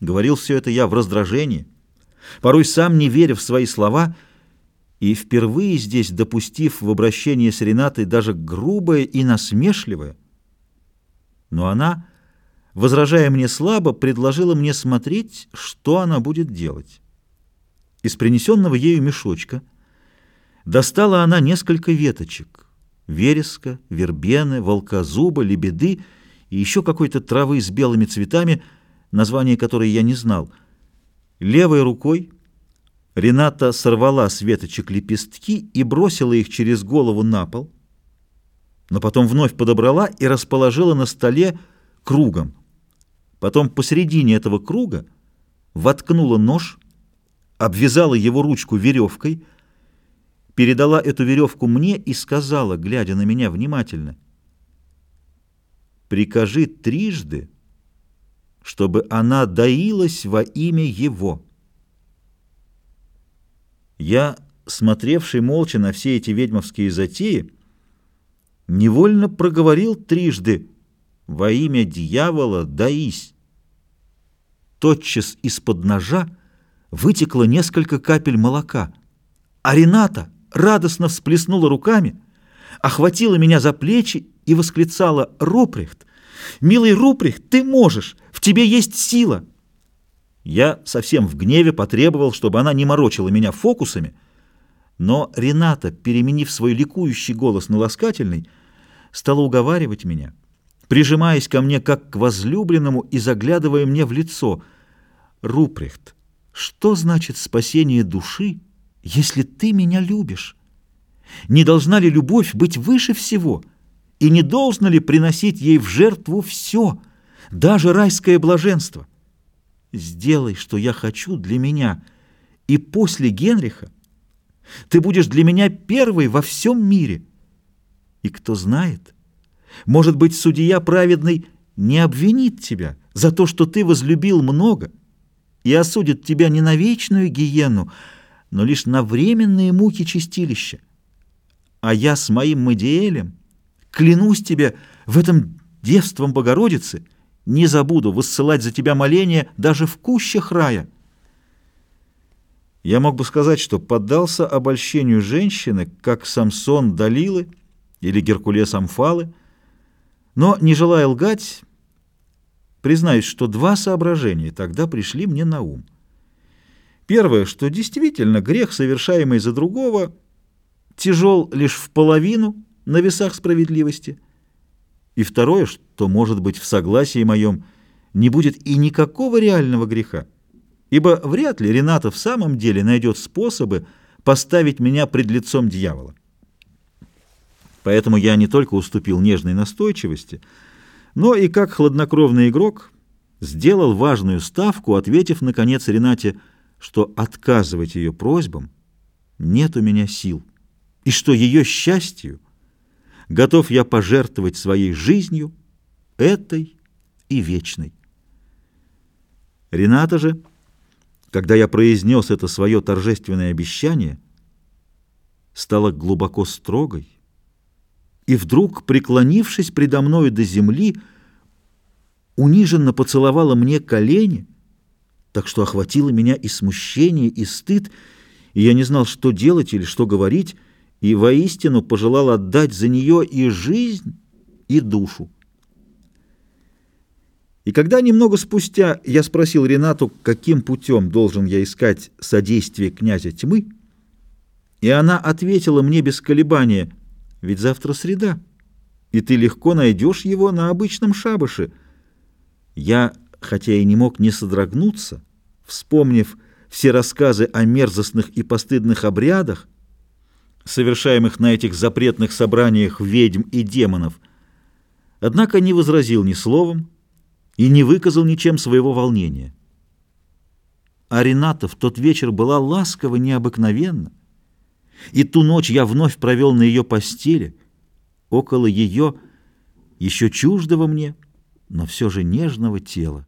Говорил все это я в раздражении, порой сам не веря в свои слова и впервые здесь допустив в обращении с Ренатой даже грубое и насмешливое. Но она, возражая мне слабо, предложила мне смотреть, что она будет делать. Из принесенного ею мешочка достала она несколько веточек — вереска, вербены, волкозуба, лебеды и еще какой-то травы с белыми цветами — название которой я не знал. Левой рукой Рената сорвала с веточек лепестки и бросила их через голову на пол, но потом вновь подобрала и расположила на столе кругом. Потом посередине этого круга воткнула нож, обвязала его ручку веревкой, передала эту веревку мне и сказала, глядя на меня внимательно, «Прикажи трижды, чтобы она доилась во имя его. Я, смотревший молча на все эти ведьмовские затеи, невольно проговорил трижды «Во имя дьявола доись». Тотчас из-под ножа вытекло несколько капель молока, а Рената радостно всплеснула руками, охватила меня за плечи и восклицала «Руприхт! Милый Руприхт, ты можешь! В тебе есть сила!» Я совсем в гневе потребовал, чтобы она не морочила меня фокусами, но Рената, переменив свой ликующий голос на ласкательный, стала уговаривать меня, прижимаясь ко мне как к возлюбленному и заглядывая мне в лицо. «Руприхт, что значит спасение души, если ты меня любишь? Не должна ли любовь быть выше всего?» И не должно ли приносить ей в жертву все, даже райское блаженство? Сделай, что я хочу для меня, и после Генриха ты будешь для меня первой во всем мире. И кто знает, может быть, судья праведный не обвинит тебя за то, что ты возлюбил много, и осудит тебя не на вечную гиену, но лишь на временные муки чистилища. А я с моим Мадиэлем Клянусь тебе в этом девством Богородицы, не забуду высылать за тебя моления даже в кущах рая. Я мог бы сказать, что поддался обольщению женщины, как Самсон Далилы или Геркулес Амфалы, но, не желая лгать, признаюсь, что два соображения тогда пришли мне на ум. Первое, что действительно грех, совершаемый за другого, тяжел лишь в половину – на весах справедливости. И второе, что, может быть, в согласии моем не будет и никакого реального греха, ибо вряд ли Рената в самом деле найдет способы поставить меня пред лицом дьявола. Поэтому я не только уступил нежной настойчивости, но и как хладнокровный игрок сделал важную ставку, ответив, наконец, Ренате, что отказывать ее просьбам нет у меня сил, и что ее счастью — готов я пожертвовать своей жизнью, этой и вечной. Рената же, когда я произнес это свое торжественное обещание, стала глубоко строгой и вдруг, преклонившись предо мною до земли, униженно поцеловала мне колени, так что охватило меня и смущение, и стыд, и я не знал, что делать или что говорить, и воистину пожелал отдать за нее и жизнь, и душу. И когда немного спустя я спросил Ренату, каким путем должен я искать содействие князя тьмы, и она ответила мне без колебания, ведь завтра среда, и ты легко найдешь его на обычном шабаше. Я, хотя и не мог не содрогнуться, вспомнив все рассказы о мерзостных и постыдных обрядах, совершаемых на этих запретных собраниях ведьм и демонов, однако не возразил ни словом и не выказал ничем своего волнения. А Рената в тот вечер была ласкова необыкновенно, и ту ночь я вновь провел на ее постели, около ее, еще чуждого мне, но все же нежного тела.